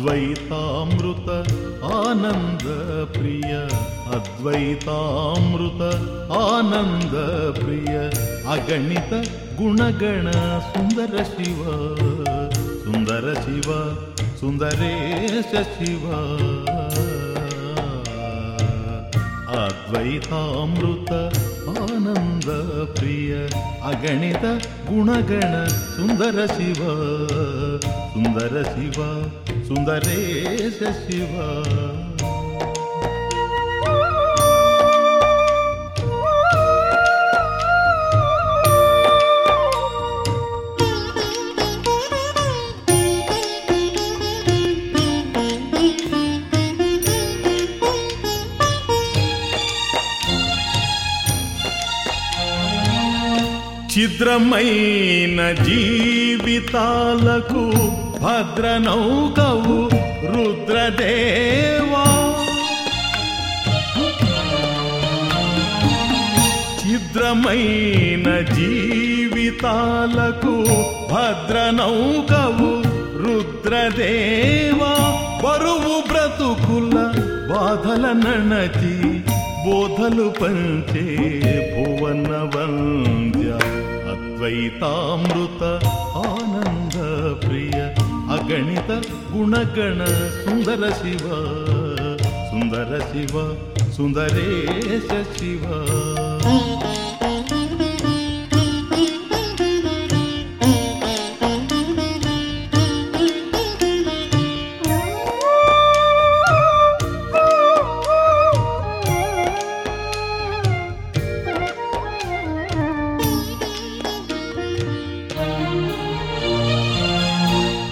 అద్వైతామృత ఆనంద ప్రియ అద్వైతామృత ఆనంద ప్రియ అగణిత గుణగణ సుందర శివ సుందర శివ సుందరేశ శివ అద్వైతామృత ఆనంద ప్రియ అగణిత గుణగణ సుందర శివ సుందర శివ సుందరేశ శివ చిద్రమైన జీవితాలకు భద్రనౌకవు రుద్రదేవా. ఛిద్రమైన జీవితాలకు భద్రనౌకవు రుద్రదేవా. బరువు బ్రతుకుల బాధల నణచి బోధలు పంచే భువన వంద్య అద్వైతామృత ఆనంద ప్రియ गणित गुणकण सुन्दर शिव सुन्दर शिव सुन्दरेश शिव।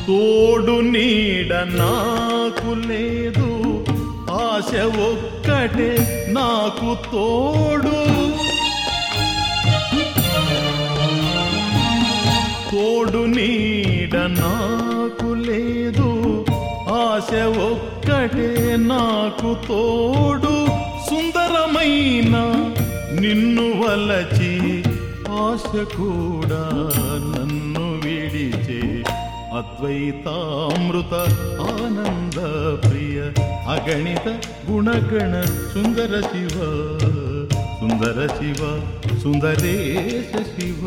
తోడు నీడ నాకు లేదు. ఆశ ఒక్కటే నాకు తోడు. తోడు నీడ నాకు లేదు. ఆశ ఒక్కటే నాకు తోడు. సుందరమైన నిన్ను వలచి ఆశ కూడా నన్ను अद्वैतामृत आनन्दप्रिय अगणित गुणगण सुन्दर शिव सुन्दर शिव सुन्दरेश शिव।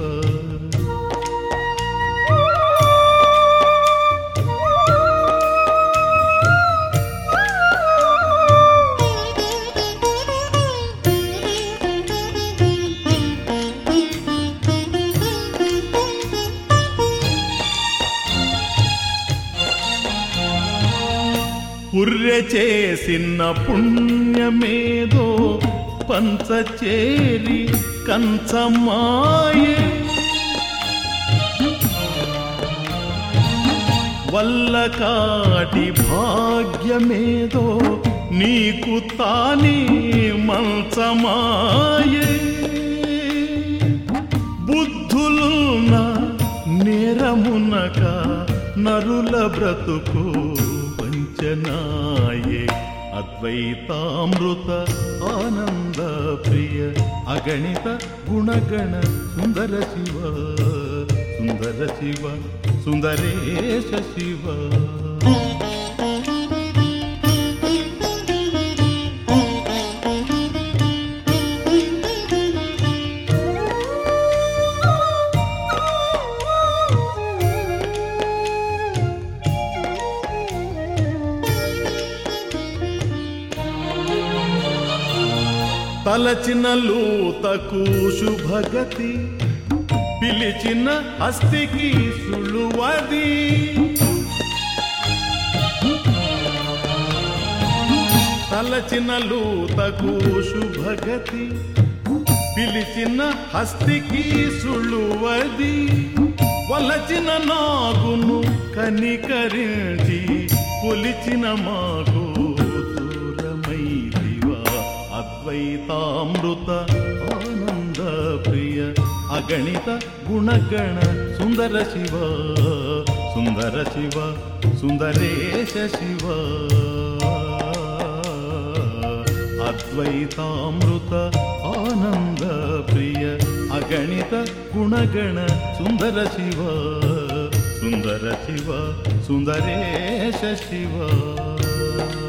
పుర్రె చేసిన పుణ్యమేదో పంచచేరి కంచమాయే. వల్లకాటి భాగ్యమేదో నీకు తానే మంచమాయే. బుద్ధులున్న నేరమునక నరుల బ్రతుకు नाये अद्वैतामृत आनन्दप्रिय अगणित गुणगण सुन्दर शिव सुन्दर शिव सुन्दरेश शिव తలచిన లూతకు శుభగతి పిలిచిన అస్థికి సులువది. తలచిన లూతకు శుభగతి పిలిచిన హస్తికి సులువది. వలచిన నాగును కనికరించి కొలిచిన మాకు मृत आनन्दप्रिय अगणित गुणगण सुन्दर शिव सुन्दर शिव सुन्दरेश शिव अद्वैतामृत आनन्दप्रिय अगणित गुणगण सुन्दर शिव सुन्दर शिव सुन्दरेश शिव